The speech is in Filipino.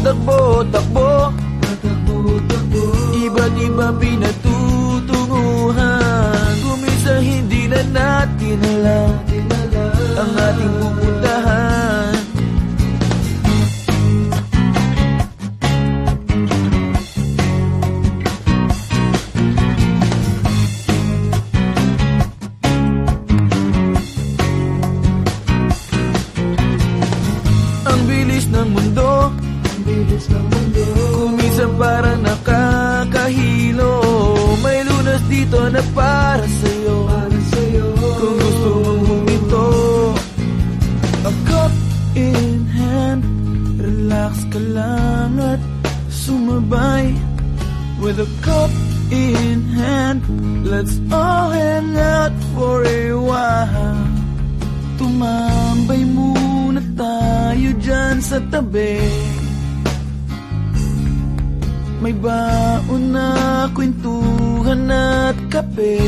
Patakbo, takbo. Patakbo-takbo Iba't iba pinatutunguhan. Kumisa hindi na natin alam Ang ating pupuntahan. Ang bilis ng mundo bilis ng mundo. Kuminsan parang nakakahilo. May lunas dito na para sa'yo. Para sa'yo. Kung gusto mong huminto A cup in hand. Relax ka lang at sumabay. With a cup in hand Let's all hang out for a while. Tumambay muna tayo dyan sa tabi May baon na kwentuhan at kape